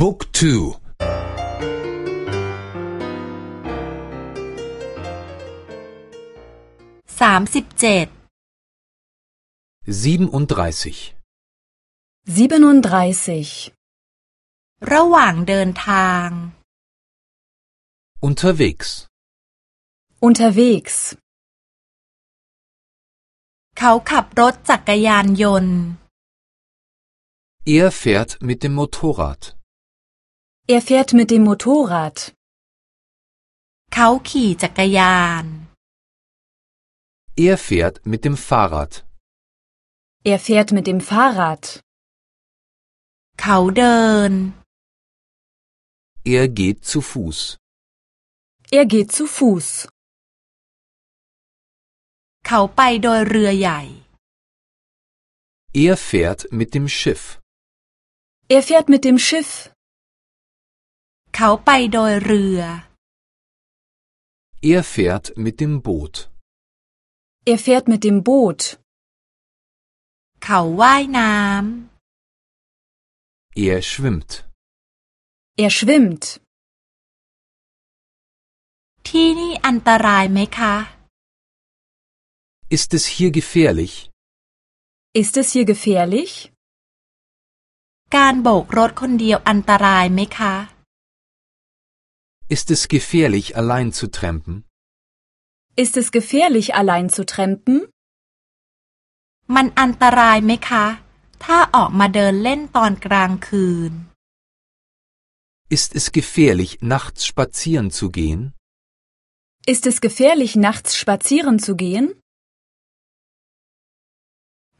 Book 2 สามสิบเจ็ด 37 37. ระหว่างเดินทาง Unterwegs. Unterwegs. เขาขับรถจักรยานยนต์ Er fährt mit dem Motorrad. Er fährt mit dem Motorrad. เขาขี่จักรยาน Er fährt mit dem Fahrrad. Er fährt mit dem Fahrrad. เขาเดิน Er geht zu Fuß. Er geht zu Fuß. เขาไปโดยเรือใหญ่ Er fährt mit dem Schiff. Er fährt mit dem Schiff. เขาไปโดยเรือ Er fährt mit dem Boot. Er fährt mit dem Boot. เขาว่ายน้ Er schwimmt. Er schwimmt. ำ ที่นี่อันตรายไหมคะ Ist es hier gefährlich? Ist es hier gefährlich? การโบกรถคนเดียวอันตรายไหมคะ Ist es gefährlich, allein zu trampen? Ist es gefährlich, allein zu trampen? มันอันตรายไหมคะ ถ้าออกมาเดินเล่นตอนกลางคืน Ist es gefährlich, nachts spazieren zu gehen? Ist es gefährlich, nachts spazieren zu gehen?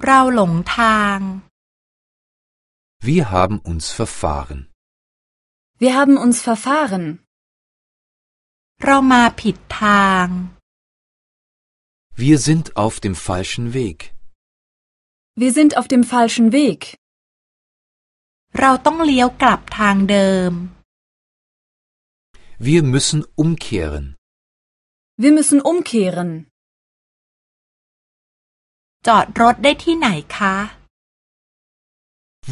เราหลงทาง Wir haben uns verfahren. Wir haben uns verfahren. เรามาผิดทาง Wir sind auf dem falschen Weg. Wir sind auf dem falschen Weg. เราต้องเลี้ยวกลับทางเดิม Wir müssen umkehren. Wir müssen umkehren. จอดรถได้ที่ไหนคะ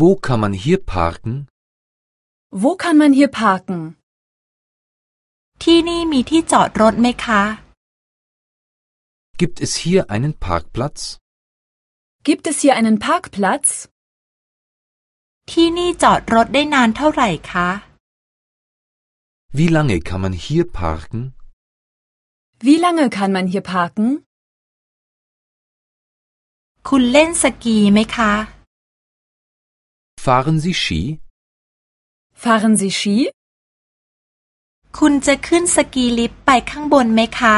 Wo kann man hier parken? Wo kann man hier parken? ที่นี่มีที่จอดรถไหมคะ Gibt es hier einen Parkplatz? Gibt es hier einen Parkplatz? ที่นี่จอดรถได้นานเท่าไหร่คะ Wie lange kann man hier parken? Wie lange kann man hier parken? คุณเล่นสกีไหมคะ Fahren Sie Ski? Fahren Sie Ski? คุณจะขึ้นสกีลิฟต์ไปข้างบนไหมคะ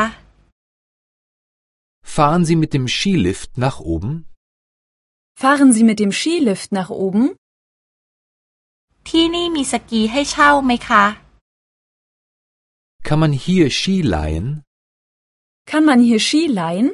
Fahren Sie mit dem Skilift nach oben? Fahren Sie mit dem Skilift nach oben? ที่นี่มีสกีให้เช่าไหมคะ Kann man hier Ski leihen? Kann man hier Ski leihen?